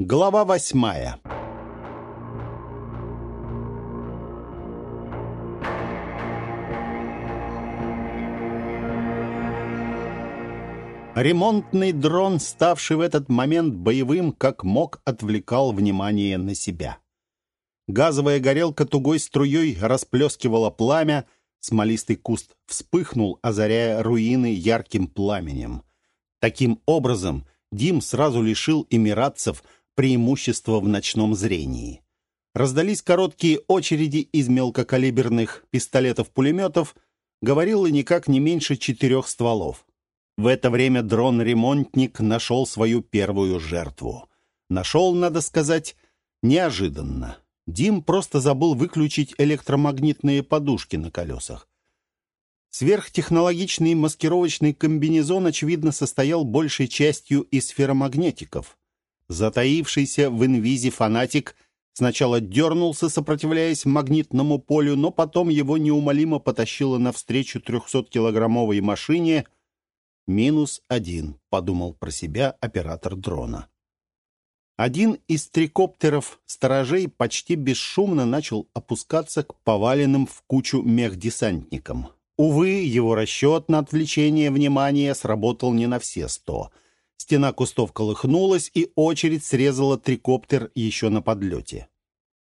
Глава восьмая Ремонтный дрон, ставший в этот момент боевым, как мог, отвлекал внимание на себя. Газовая горелка тугой струей расплескивала пламя, смолистый куст вспыхнул, озаряя руины ярким пламенем. Таким образом, Дим сразу лишил эмиратцев преимущества в ночном зрении. Раздались короткие очереди из мелкокалиберных пистолетов-пулеметов, говорило никак не меньше четырех стволов. В это время дрон-ремонтник нашел свою первую жертву. Нашел, надо сказать, неожиданно. Дим просто забыл выключить электромагнитные подушки на колесах. Сверхтехнологичный маскировочный комбинезон, очевидно, состоял большей частью из ферромагнетиков. Затаившийся в инвизе фанатик сначала дернулся, сопротивляясь магнитному полю, но потом его неумолимо потащило навстречу 300-килограммовой машине — «Минус один», — подумал про себя оператор дрона. Один из трикоптеров сторожей почти бесшумно начал опускаться к поваленным в кучу мехдесантникам. Увы, его расчет на отвлечение внимания сработал не на все сто. Стена кустов колыхнулась, и очередь срезала трикоптер еще на подлете.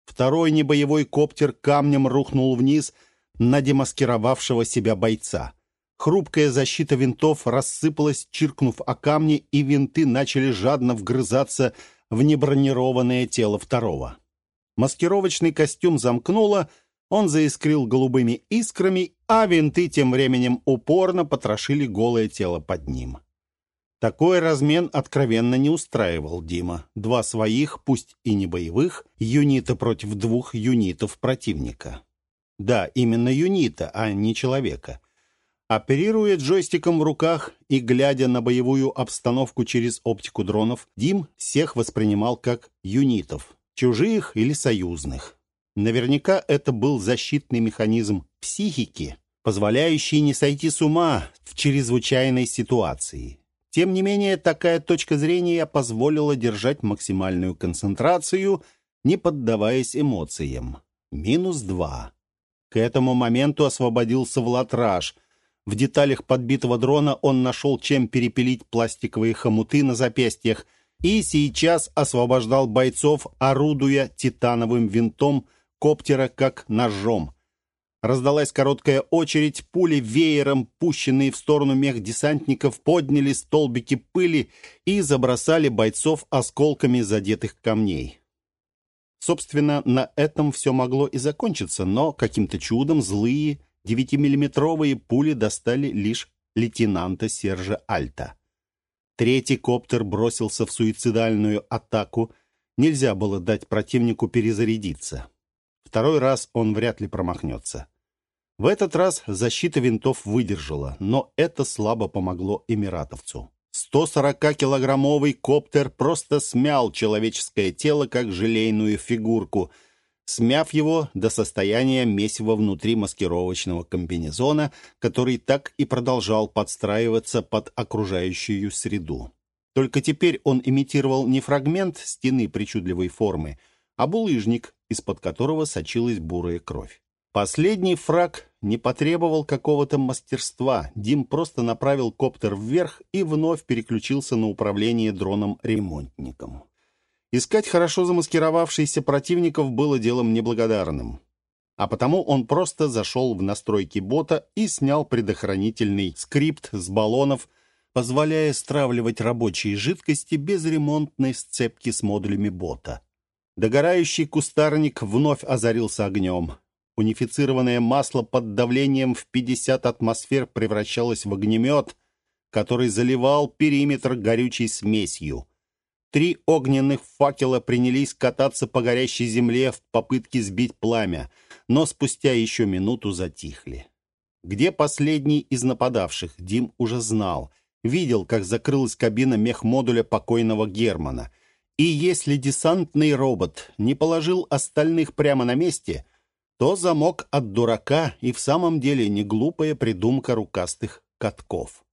Второй небоевой коптер камнем рухнул вниз на демаскировавшего себя бойца. Хрупкая защита винтов рассыпалась, чиркнув о камни, и винты начали жадно вгрызаться в небронированное тело второго. Маскировочный костюм замкнуло, он заискрил голубыми искрами, а винты тем временем упорно потрошили голое тело под ним. Такой размен откровенно не устраивал Дима. Два своих, пусть и не боевых, юнита против двух юнитов противника. Да, именно юнита, а не человека. Оперируя джойстиком в руках и глядя на боевую обстановку через оптику дронов, Дим всех воспринимал как юнитов, чужих или союзных. Наверняка это был защитный механизм психики, позволяющий не сойти с ума в чрезвычайной ситуации. Тем не менее, такая точка зрения позволила держать максимальную концентрацию, не поддаваясь эмоциям. Минус два. К этому моменту освободился Влатраж — в деталях подбитого дрона он нашел, чем перепилить пластиковые хомуты на запястьях, и сейчас освобождал бойцов, орудуя титановым винтом коптера как ножом. Раздалась короткая очередь, пули веером, пущенные в сторону мехдесантников, подняли столбики пыли и забросали бойцов осколками задетых камней. Собственно, на этом все могло и закончиться, но каким-то чудом злые Девятимиллиметровые пули достали лишь лейтенанта Сержа Альта. Третий коптер бросился в суицидальную атаку. Нельзя было дать противнику перезарядиться. Второй раз он вряд ли промахнется. В этот раз защита винтов выдержала, но это слабо помогло эмиратовцу. 140-килограммовый коптер просто смял человеческое тело, как желейную фигурку — смяв его до состояния месива внутри маскировочного комбинезона, который так и продолжал подстраиваться под окружающую среду. Только теперь он имитировал не фрагмент стены причудливой формы, а булыжник, из-под которого сочилась бурая кровь. Последний фраг не потребовал какого-то мастерства. Дим просто направил коптер вверх и вновь переключился на управление дроном-ремонтником. Искать хорошо замаскировавшихся противников было делом неблагодарным. А потому он просто зашел в настройки бота и снял предохранительный скрипт с баллонов, позволяя стравливать рабочие жидкости без ремонтной сцепки с модулями бота. Догорающий кустарник вновь озарился огнем. Унифицированное масло под давлением в 50 атмосфер превращалось в огнемет, который заливал периметр горючей смесью. Три огненных факела принялись кататься по горящей земле в попытке сбить пламя, но спустя еще минуту затихли. Где последний из нападавших, Дим уже знал. Видел, как закрылась кабина мехмодуля покойного Германа. И если десантный робот не положил остальных прямо на месте, то замок от дурака и в самом деле не глупая придумка рукастых катков.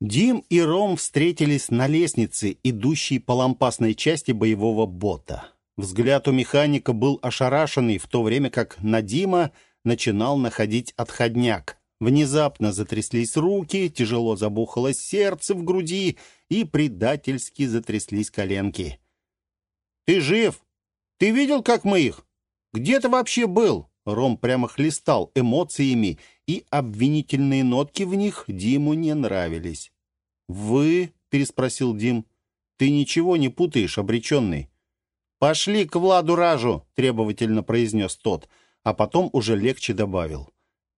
Дим и Ром встретились на лестнице, идущей по лампасной части боевого бота. Взгляд у механика был ошарашенный, в то время как на Дима начинал находить отходняк. Внезапно затряслись руки, тяжело забухалось сердце в груди и предательски затряслись коленки. «Ты жив? Ты видел, как мы их? Где ты вообще был?» Ром прямо хлестал эмоциями, и обвинительные нотки в них Диму не нравились. «Вы?» — переспросил Дим. «Ты ничего не путаешь, обреченный». «Пошли к Владу Ражу!» — требовательно произнес тот, а потом уже легче добавил.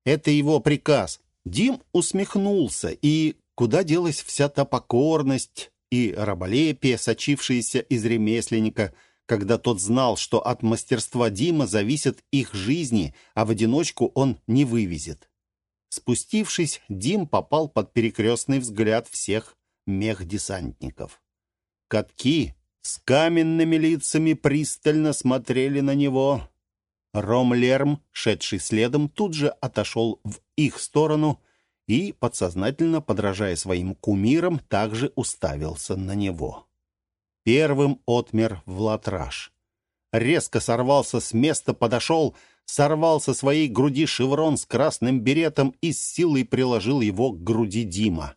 «Это его приказ». Дим усмехнулся, и куда делась вся та покорность и раболепие, сочившиеся из ремесленника — когда тот знал, что от мастерства Дима зависят их жизни, а в одиночку он не вывезет. Спустившись, Дим попал под перекрестный взгляд всех мехдесантников. Катки с каменными лицами пристально смотрели на него. Ром Лерм, шедший следом, тут же отошел в их сторону и, подсознательно подражая своим кумирам, также уставился на него. Первым отмер Влатраш. Резко сорвался с места, подошел, сорвал со своей груди шеврон с красным беретом и с силой приложил его к груди Дима.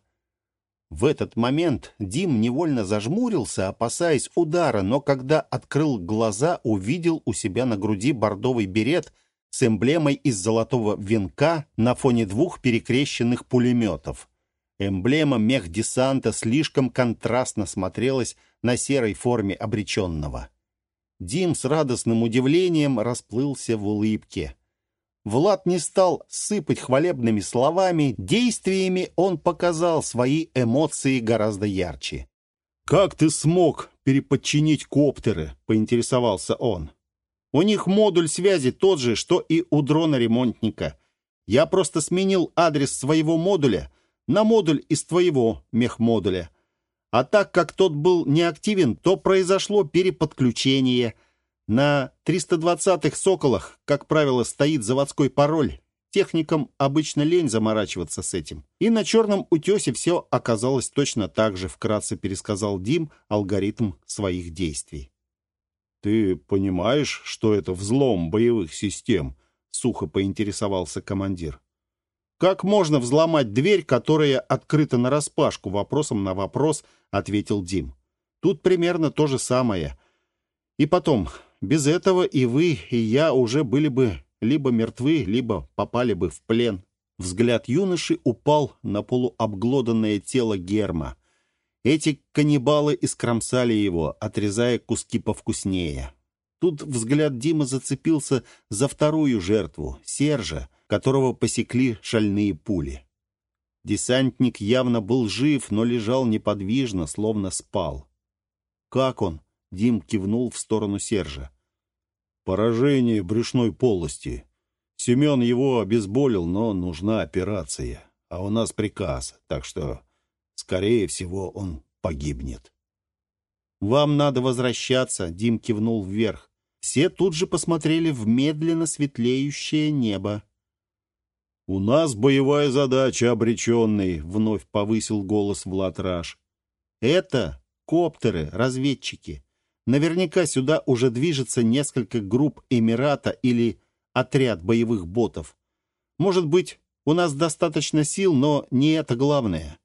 В этот момент Дим невольно зажмурился, опасаясь удара, но когда открыл глаза, увидел у себя на груди бордовый берет с эмблемой из золотого венка на фоне двух перекрещенных пулеметов. Эмблема мехдесанта слишком контрастно смотрелась на серой форме обреченного. Дим с радостным удивлением расплылся в улыбке. Влад не стал сыпать хвалебными словами, действиями он показал свои эмоции гораздо ярче. «Как ты смог переподчинить коптеры?» — поинтересовался он. «У них модуль связи тот же, что и у дрона-ремонтника. Я просто сменил адрес своего модуля на модуль из твоего мехмодуля. А так как тот был неактивен, то произошло переподключение. На 320-х «Соколах», как правило, стоит заводской пароль. Техникам обычно лень заморачиваться с этим. И на «Черном утесе» все оказалось точно так же, вкратце пересказал Дим алгоритм своих действий. «Ты понимаешь, что это взлом боевых систем?» — сухо поинтересовался командир. «Как можно взломать дверь, которая открыта нараспашку?» Вопросом на вопрос ответил Дим. «Тут примерно то же самое. И потом, без этого и вы, и я уже были бы либо мертвы, либо попали бы в плен». Взгляд юноши упал на полуобглоданное тело Герма. Эти каннибалы искромсали его, отрезая куски повкуснее. Тут взгляд Дима зацепился за вторую жертву, Сержа, которого посекли шальные пули. Десантник явно был жив, но лежал неподвижно, словно спал. «Как он?» — Дим кивнул в сторону Сержа. «Поражение брюшной полости. Семен его обезболил, но нужна операция. А у нас приказ, так что, скорее всего, он погибнет». «Вам надо возвращаться», — Дим кивнул вверх. Все тут же посмотрели в медленно светлеющее небо. «У нас боевая задача, обреченный», — вновь повысил голос Влад Раш. «Это коптеры, разведчики. Наверняка сюда уже движется несколько групп Эмирата или отряд боевых ботов. Может быть, у нас достаточно сил, но не это главное.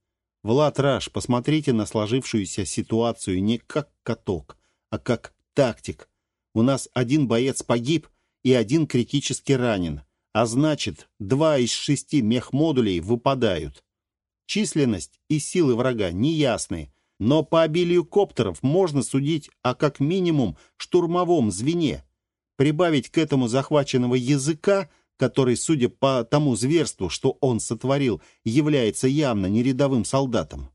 Влад Раш, посмотрите на сложившуюся ситуацию не как каток, а как тактик. У нас один боец погиб и один критически ранен а значит, два из шести мехмодулей выпадают. Численность и силы врага неясны, но по обилию коптеров можно судить о как минимум штурмовом звене. Прибавить к этому захваченного языка, который, судя по тому зверству, что он сотворил, является явно не рядовым солдатом.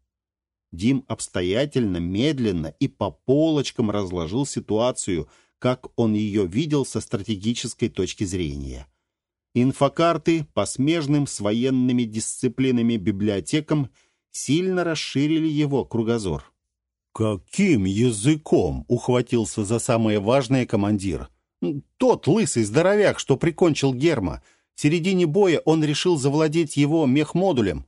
Дим обстоятельно, медленно и по полочкам разложил ситуацию, как он ее видел со стратегической точки зрения. Инфокарты по смежным с военными дисциплинами библиотекам сильно расширили его кругозор. «Каким языком?» — ухватился за самое важное командир. «Тот лысый здоровяк, что прикончил Герма. В середине боя он решил завладеть его мехмодулем.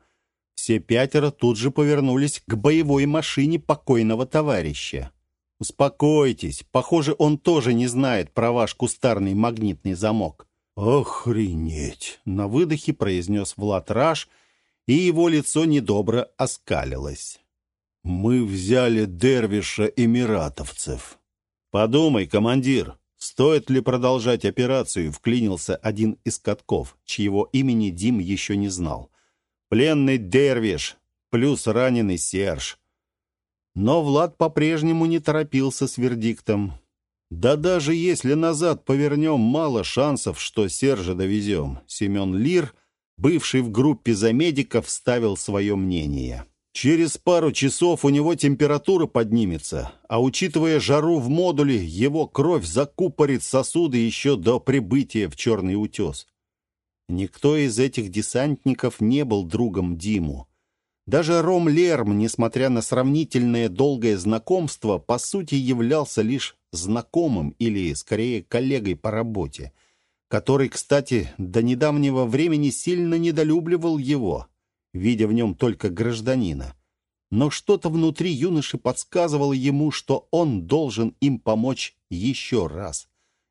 Все пятеро тут же повернулись к боевой машине покойного товарища. «Успокойтесь, похоже, он тоже не знает про ваш кустарный магнитный замок». «Охренеть!» — на выдохе произнес Влад Раш, и его лицо недобро оскалилось. «Мы взяли дервиша эмиратовцев». «Подумай, командир, стоит ли продолжать операцию?» — вклинился один из катков, чьего имени Дим еще не знал. «Пленный дервиш, плюс раненый Серж». Но Влад по-прежнему не торопился с вердиктом. Да даже если назад повернем, мало шансов, что Сержа довезем. Семен Лир, бывший в группе замедиков, ставил свое мнение. Через пару часов у него температура поднимется, а учитывая жару в модуле, его кровь закупорит сосуды еще до прибытия в Черный утес. Никто из этих десантников не был другом Диму. Даже Ром Лерм, несмотря на сравнительное долгое знакомство, по сути являлся лишь знакомым или, скорее, коллегой по работе, который, кстати, до недавнего времени сильно недолюбливал его, видя в нем только гражданина. Но что-то внутри юноши подсказывало ему, что он должен им помочь еще раз.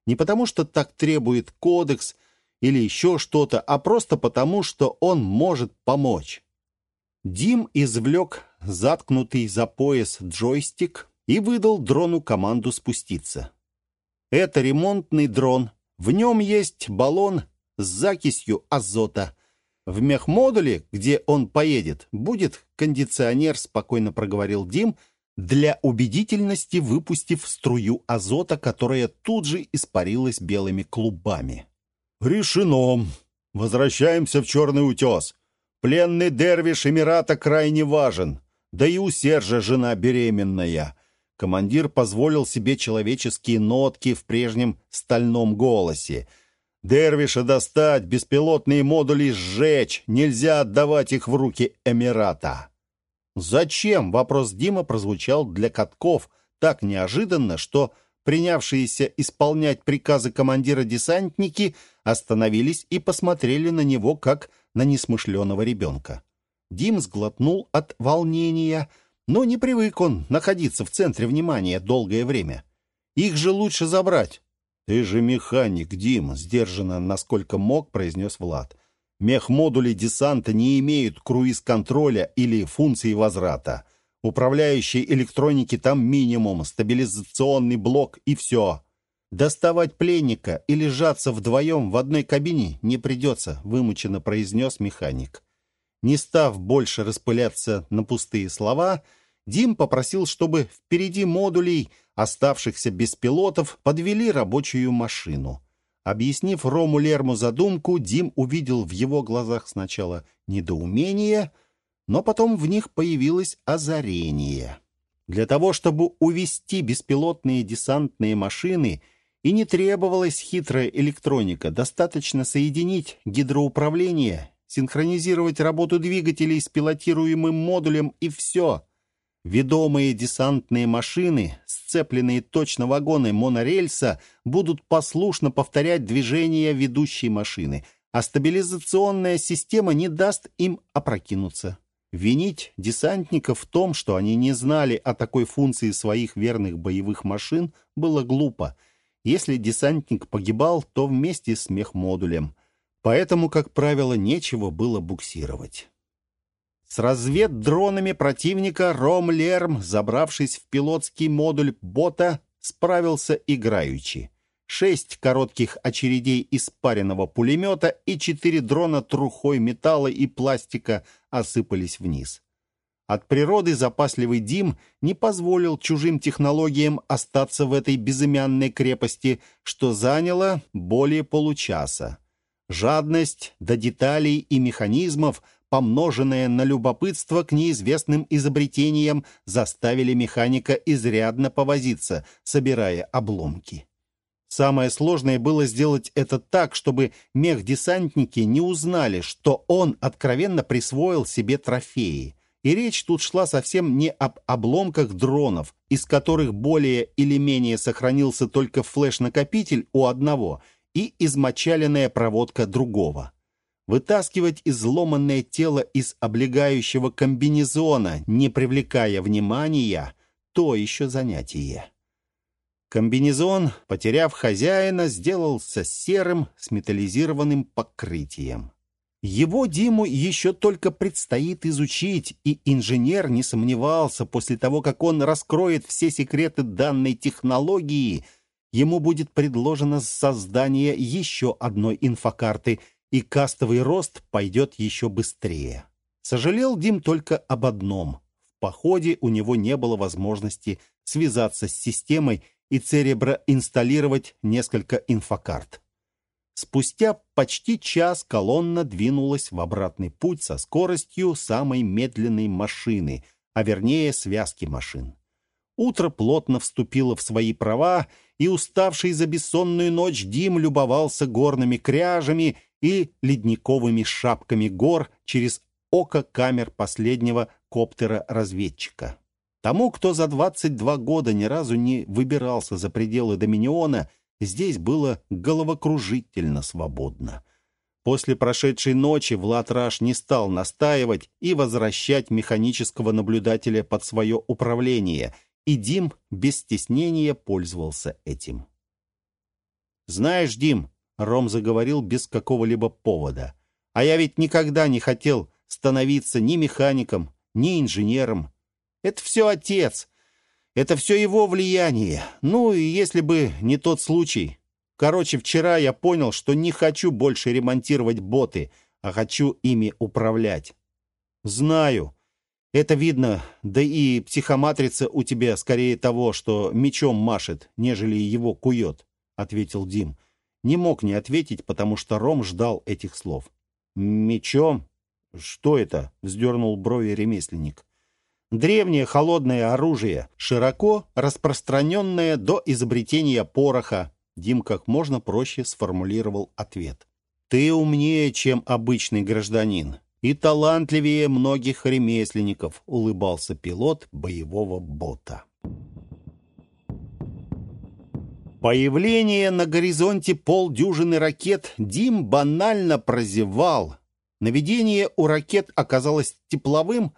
Не потому, что так требует кодекс или еще что-то, а просто потому, что он может помочь. Дим извлек заткнутый за пояс джойстик и выдал дрону команду спуститься. Это ремонтный дрон. В нем есть баллон с закисью азота. В мехмодуле, где он поедет, будет кондиционер, спокойно проговорил Дим, для убедительности выпустив струю азота, которая тут же испарилась белыми клубами. «Решено. Возвращаемся в Черный утес. Пленный дервиш Эмирата крайне важен. Да и у Сержа жена беременная. Командир позволил себе человеческие нотки в прежнем стальном голосе. Дервиша достать, беспилотные модули сжечь. Нельзя отдавать их в руки Эмирата. «Зачем?» — вопрос Дима прозвучал для катков так неожиданно, что принявшиеся исполнять приказы командира десантники остановились и посмотрели на него, как на несмышленого ребенка. Дим сглотнул от волнения, но не привык он находиться в центре внимания долгое время. Их же лучше забрать. «Ты же механик, Дим», — сдержанно, насколько мог, произнес Влад. «Мехмодули десанта не имеют круиз-контроля или функции возврата. Управляющей электроники там минимум, стабилизационный блок и все. «Доставать пленника и лежаться вдвоем в одной кабине не придется», — вымученно произнес механик. Не став больше распыляться на пустые слова, Дим попросил, чтобы впереди модулей, оставшихся без пилотов, подвели рабочую машину. Объяснив Рому Лерму задумку, Дим увидел в его глазах сначала недоумение, но потом в них появилось озарение. Для того, чтобы увести беспилотные десантные машины — и не требовалась хитрая электроника, достаточно соединить гидроуправление, синхронизировать работу двигателей с пилотируемым модулем и все. Ведомые десантные машины, сцепленные точно вагоны монорельса, будут послушно повторять движения ведущей машины, а стабилизационная система не даст им опрокинуться. Винить десантников в том, что они не знали о такой функции своих верных боевых машин, было глупо – если десантник погибал, то вместе с мехмодулем. Поэтому, как правило, нечего было буксировать. С разведдронами противника Ром Лерм, забравшись в пилотский модуль бота, справился играючи. Шесть коротких очередей из паренного пулемета и четыре дрона трухой металла и пластика осыпались вниз. От природы запасливый Дим не позволил чужим технологиям остаться в этой безымянной крепости, что заняло более получаса. Жадность до деталей и механизмов, помноженная на любопытство к неизвестным изобретениям, заставили механика изрядно повозиться, собирая обломки. Самое сложное было сделать это так, чтобы мехдесантники не узнали, что он откровенно присвоил себе трофеи – и речь тут шла совсем не об обломках дронов, из которых более или менее сохранился только флеш-накопитель у одного и измочаленная проводка другого. Вытаскивать изломанное тело из облегающего комбинезона, не привлекая внимания, то еще занятие. Комбинезон, потеряв хозяина, сделался серым с металлизированным покрытием. Его Диму еще только предстоит изучить, и инженер не сомневался, после того, как он раскроет все секреты данной технологии, ему будет предложено создание еще одной инфокарты, и кастовый рост пойдет еще быстрее. Сожалел Дим только об одном. В походе у него не было возможности связаться с системой и Церебро инсталлировать несколько инфокарт. Спустя почти час колонна двинулась в обратный путь со скоростью самой медленной машины, а вернее связки машин. Утро плотно вступило в свои права, и уставший за бессонную ночь Дим любовался горными кряжами и ледниковыми шапками гор через око камер последнего коптера-разведчика. Тому, кто за 22 года ни разу не выбирался за пределы Доминиона, здесь было головокружительно свободно. После прошедшей ночи Влад Раш не стал настаивать и возвращать механического наблюдателя под свое управление, и Дим без стеснения пользовался этим. «Знаешь, Дим», — Ром заговорил без какого-либо повода, «а я ведь никогда не хотел становиться ни механиком, ни инженером, это все отец. Это все его влияние. Ну, и если бы не тот случай. Короче, вчера я понял, что не хочу больше ремонтировать боты, а хочу ими управлять. Знаю. Это видно, да и психоматрица у тебя скорее того, что мечом машет, нежели его кует, — ответил Дим. Не мог не ответить, потому что Ром ждал этих слов. «Мечом? Что это?» — вздернул брови ремесленник. Древнее холодное оружие, широко распространенное до изобретения пороха. Дим как можно проще сформулировал ответ. «Ты умнее, чем обычный гражданин, и талантливее многих ремесленников», улыбался пилот боевого бота. Появление на горизонте полдюжины ракет Дим банально прозевал. Наведение у ракет оказалось тепловым,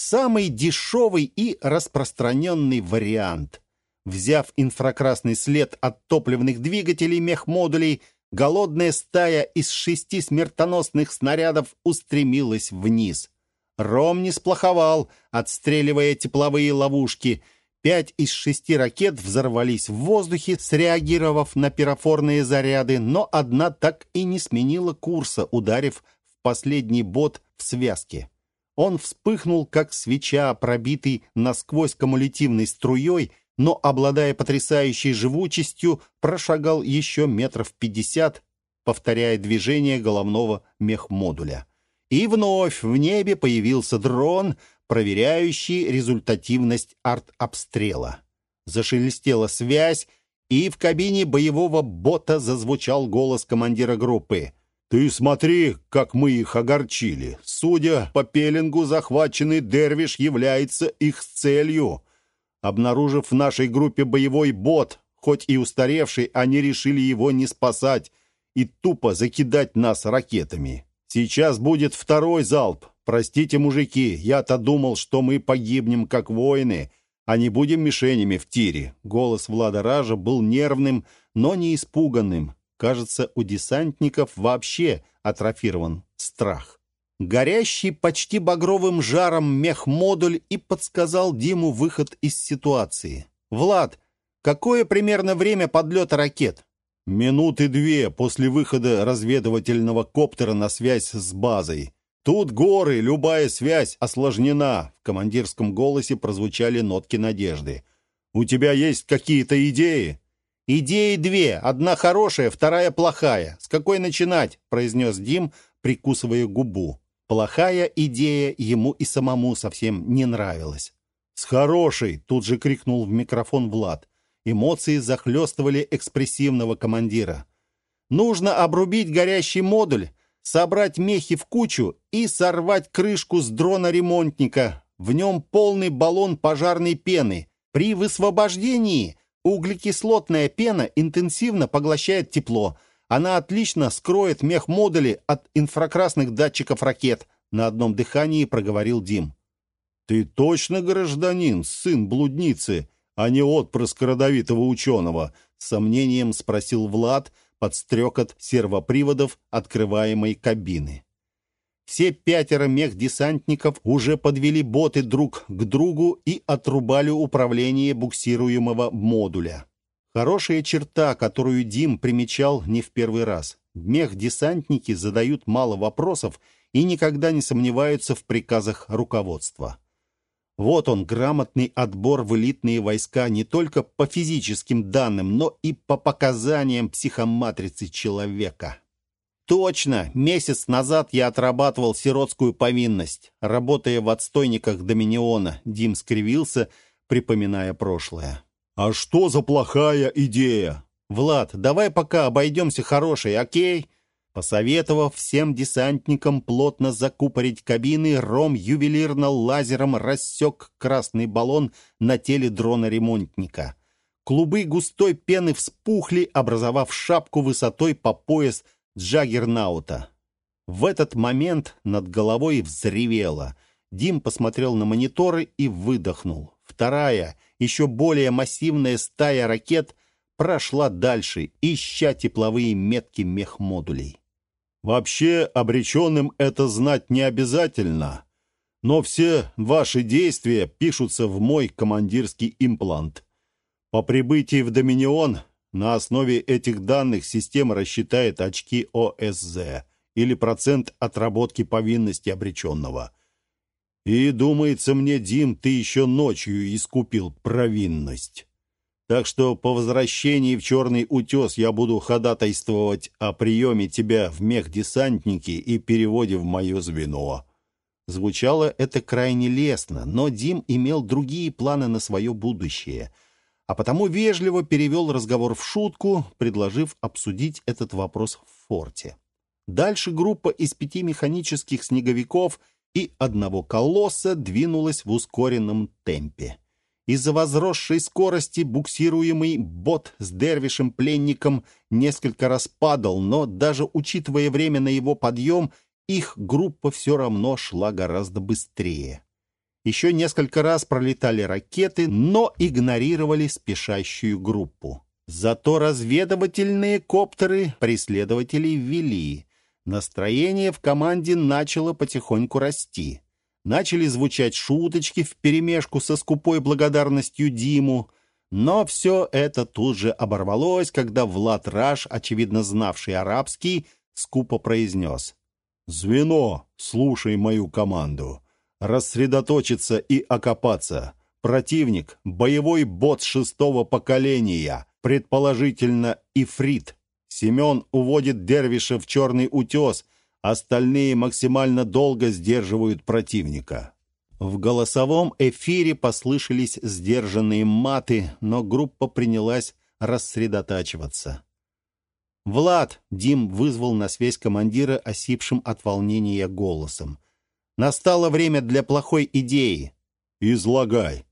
Самый дешевый и распространенный вариант. Взяв инфракрасный след от топливных двигателей мехмодулей, голодная стая из шести смертоносных снарядов устремилась вниз. Ром не сплоховал, отстреливая тепловые ловушки. Пять из шести ракет взорвались в воздухе, среагировав на пирофорные заряды, но одна так и не сменила курса, ударив в последний бот в связке. Он вспыхнул, как свеча, пробитый насквозь кумулятивной струей, но, обладая потрясающей живучестью, прошагал еще метров пятьдесят, повторяя движение головного мехмодуля. И вновь в небе появился дрон, проверяющий результативность арт-обстрела. Зашелестела связь, и в кабине боевого бота зазвучал голос командира группы. «Ты смотри, как мы их огорчили. Судя по пеленгу, захваченный Дервиш является их целью. Обнаружив в нашей группе боевой бот, хоть и устаревший, они решили его не спасать и тупо закидать нас ракетами. Сейчас будет второй залп. Простите, мужики, я-то думал, что мы погибнем как воины, а не будем мишенями в тире». Голос Влада Ража был нервным, но не испуганным. Кажется, у десантников вообще атрофирован страх. Горящий почти багровым жаром мехмодуль и подсказал Диму выход из ситуации. «Влад, какое примерно время подлета ракет?» «Минуты две после выхода разведывательного коптера на связь с базой. Тут горы, любая связь осложнена». В командирском голосе прозвучали нотки надежды. «У тебя есть какие-то идеи?» «Идеи две. Одна хорошая, вторая плохая. С какой начинать?» — произнес Дим, прикусывая губу. Плохая идея ему и самому совсем не нравилась. «С хорошей!» — тут же крикнул в микрофон Влад. Эмоции захлестывали экспрессивного командира. «Нужно обрубить горящий модуль, собрать мехи в кучу и сорвать крышку с дрона ремонтника. В нем полный баллон пожарной пены. При высвобождении Углекислотная пена интенсивно поглощает тепло, Она отлично скроет мех-модули от инфракрасных датчиков ракет, на одном дыхании проговорил Дим. Ты точно гражданин, сын блудницы, а не отпрыск родовитого ученого? С сомнением спросил Влад под стрекот сервоприводов открываемой кабины. Все пятеро мех-десантников уже подвели боты друг к другу и отрубали управление буксируемого модуля. Хорошая черта, которую Дим примечал не в первый раз. Мех-десантники задают мало вопросов и никогда не сомневаются в приказах руководства. Вот он, грамотный отбор в элитные войска не только по физическим данным, но и по показаниям психоматрицы человека. Точно, месяц назад я отрабатывал сиротскую повинность. Работая в отстойниках Доминиона, Дим скривился, припоминая прошлое. «А что за плохая идея?» «Влад, давай пока обойдемся хорошей, окей?» Посоветовав всем десантникам плотно закупорить кабины, Ром ювелирно лазером рассек красный баллон на теле дрона-ремонтника. Клубы густой пены вспухли, образовав шапку высотой по пояс Джаггернаута. В этот момент над головой взревело. Дим посмотрел на мониторы и выдохнул. Вторая, еще более массивная стая ракет прошла дальше, ища тепловые метки мехмодулей. Вообще, обреченным это знать не обязательно, но все ваши действия пишутся в мой командирский имплант. По прибытии в Доминион на основе этих данных система рассчитает очки ОСЗ или процент отработки повинности обреченного. И, думается мне, Дим, ты еще ночью искупил провинность. Так что по возвращении в Черный утес я буду ходатайствовать о приеме тебя в мехдесантники и переводе в мое звено». Звучало это крайне лестно, но Дим имел другие планы на свое будущее — а потому вежливо перевел разговор в шутку, предложив обсудить этот вопрос в форте. Дальше группа из пяти механических снеговиков и одного колосса двинулась в ускоренном темпе. Из-за возросшей скорости буксируемый бот с дервишем-пленником несколько раз падал, но даже учитывая время на его подъем, их группа все равно шла гораздо быстрее. Еще несколько раз пролетали ракеты, но игнорировали спешащую группу. Зато разведывательные коптеры преследователей ввели. Настроение в команде начало потихоньку расти. Начали звучать шуточки вперемешку со скупой благодарностью Диму. Но все это тут же оборвалось, когда Влад Раш, очевидно знавший арабский, скупо произнес. «Звено, слушай мою команду рассредоточиться и окопаться. Противник — боевой бот шестого поколения, предположительно ифрит. Семен уводит Дервиша в черный утес, остальные максимально долго сдерживают противника. В голосовом эфире послышались сдержанные маты, но группа принялась рассредотачиваться. «Влад!» — Дим вызвал на связь командира, осипшим от волнения голосом. Настало время для плохой идеи. Излагай.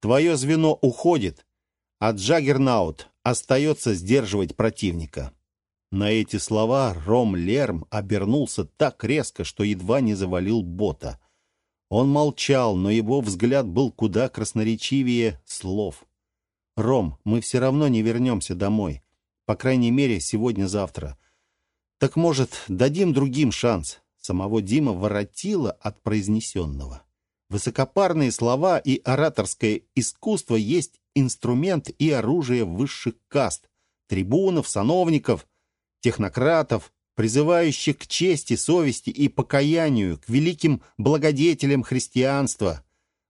Твое звено уходит, а Джаггернаут остается сдерживать противника. На эти слова Ром Лерм обернулся так резко, что едва не завалил бота. Он молчал, но его взгляд был куда красноречивее слов. «Ром, мы все равно не вернемся домой. По крайней мере, сегодня-завтра. Так, может, дадим другим шанс? Самого Дима воротило от произнесенного. Высокопарные слова и ораторское искусство есть инструмент и оружие высших каст, трибунов, сановников, технократов, призывающих к чести, совести и покаянию, к великим благодетелям христианства,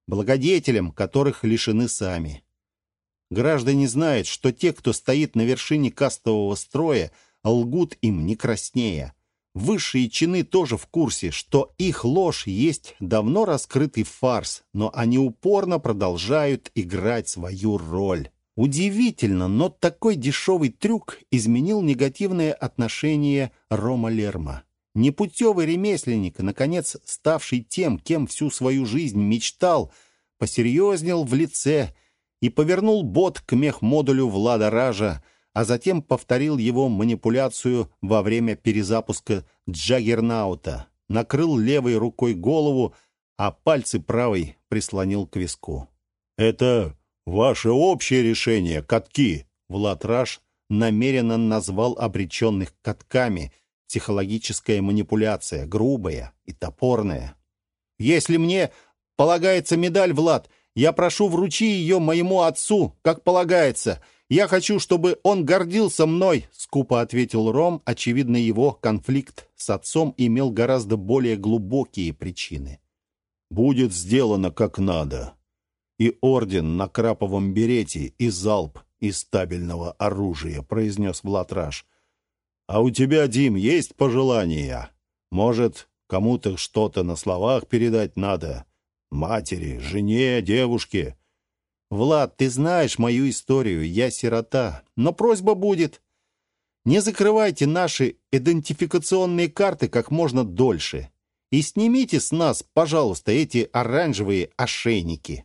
благодетелям, которых лишены сами. Граждане знают, что те, кто стоит на вершине кастового строя, лгут им не краснея. Высшие чины тоже в курсе, что их ложь есть давно раскрытый фарс, но они упорно продолжают играть свою роль. Удивительно, но такой дешевый трюк изменил негативное отношение Рома Лерма. Непутевый ремесленник, наконец ставший тем, кем всю свою жизнь мечтал, посерьезнел в лице и повернул бот к мехмодулю Влада Ража, а затем повторил его манипуляцию во время перезапуска Джаггернаута, накрыл левой рукой голову, а пальцы правой прислонил к виску. «Это ваше общее решение, катки!» Влад Раш намеренно назвал обреченных катками. Психологическая манипуляция, грубая и топорная. «Если мне полагается медаль, Влад, я прошу вручи ее моему отцу, как полагается. Я хочу, чтобы он гордился мной», — скупо ответил Ром. Очевидно, его конфликт с отцом имел гораздо более глубокие причины. «Будет сделано как надо», и орден на краповом берете, и залп из стабильного оружия», — произнес Влатраш. «А у тебя, Дим, есть пожелания? Может, кому-то что-то на словах передать надо? Матери, жене, девушке?» «Влад, ты знаешь мою историю, я сирота, но просьба будет. Не закрывайте наши идентификационные карты как можно дольше и снимите с нас, пожалуйста, эти оранжевые ошейники».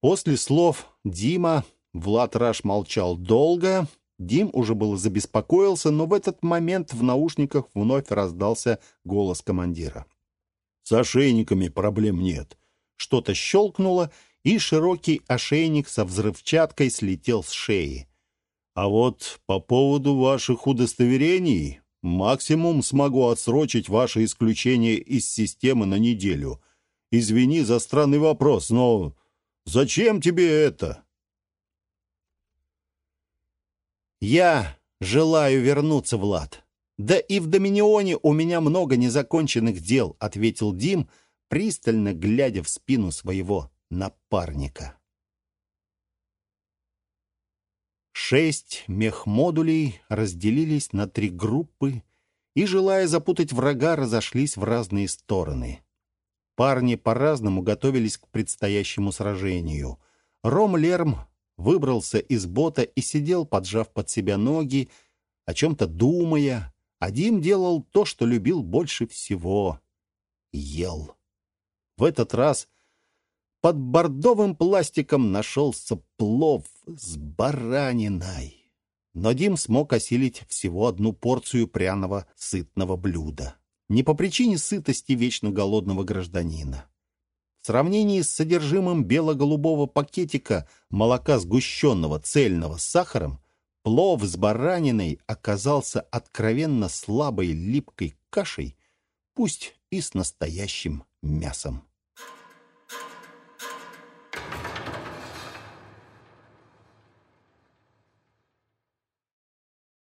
После слов Дима Влад Раш молчал долго. Дим уже было забеспокоился, но в этот момент в наушниках вновь раздался голос командира. «С ошейниками проблем нет». Что-то щелкнуло, и широкий ошейник со взрывчаткой слетел с шеи. «А вот по поводу ваших удостоверений максимум смогу отсрочить ваше исключение из системы на неделю. Извини за странный вопрос, но Зачем тебе это?» «Я желаю вернуться, Влад. Да и в Доминионе у меня много незаконченных дел», — ответил Дим, пристально глядя в спину своего напарника. Шесть мехмодулей разделились на три группы и, желая запутать врага, разошлись в разные стороны. Парни по-разному готовились к предстоящему сражению. Ром Лерм выбрался из бота и сидел, поджав под себя ноги, о чем-то думая. А Дим делал то, что любил больше всего — ел. В этот раз под бордовым пластиком нашелся плов с бараниной. Но Дим смог осилить всего одну порцию пряного сытного блюда не по причине сытости вечно голодного гражданина. В сравнении с содержимым бело-голубого пакетика молока сгущенного цельного с сахаром, плов с бараниной оказался откровенно слабой липкой кашей, пусть и с настоящим мясом.